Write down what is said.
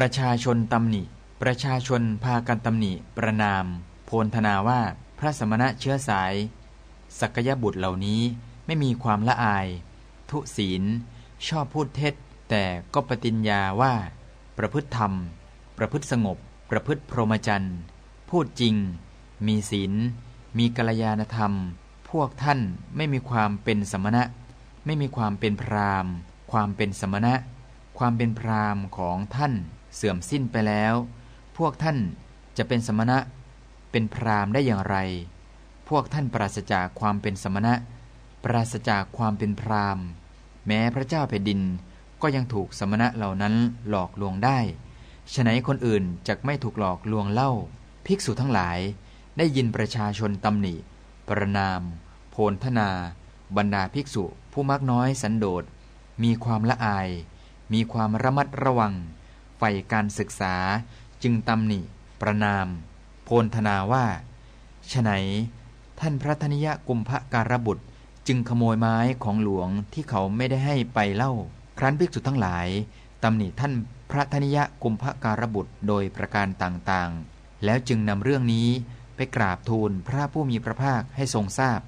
ประชาชนตำหนิ ประชาชนพากันตำหนิ ประนาม โพลธนาว่าพระสมณะเชื้อสาย สักยบุตรเหล่านี้ไม่มีความละอาย ทุศีล ชอบพูดเท็จ แต่ก็ปฏิญญาว่า ประพฤติธรรม ประพฤติสงบ ประพฤติพรหมจรรย์ พูดจริง มีศีล มีกัลยาณธรรม พวกท่านไม่มีความเป็นสมณะ ไม่มีความเป็นพรามความเป็นสมณะ ความเป็นพรามของท่าน เสื่อมสิ้นไปแล้ว พวกท่านจะเป็นสมณะ เป็นพรามได้อย่างไร พวกท่านปราศจากความเป็นสมณะ ปราศจากความเป็นพรามแม้พระเจ้าแผ่นดินก็ยังถูกสมณะเหล่านั้นหลอกลวงได้ฉนัยคนอื่นจะไม่ถูกหลอกลวงเล่า ภิกษุทั้งหลายได้ยินประชาชนตำหนิ ประนาม โพลธนา บรรดาภิกษุผู้มักน้อยสันโดษ มีความละอาย มีความระมัดระวัง ใฝ่การศึกษาจึงตำหนิ ประนาม โพลธนาว่าฉไหน ท่านพระธนิยกุมภการบุตรจึงขโมยไม้ของหลวงที่เขาไม่ได้ให้ไปเล่า ครั้นภิกษุทั้งหลายตำหนิท่านพระธนิยกุมภการบุตรโดยประการต่างๆ แล้วจึงนำเรื่องนี้ไปกราบทูลพระผู้มีพระภาคให้ทรงทราบ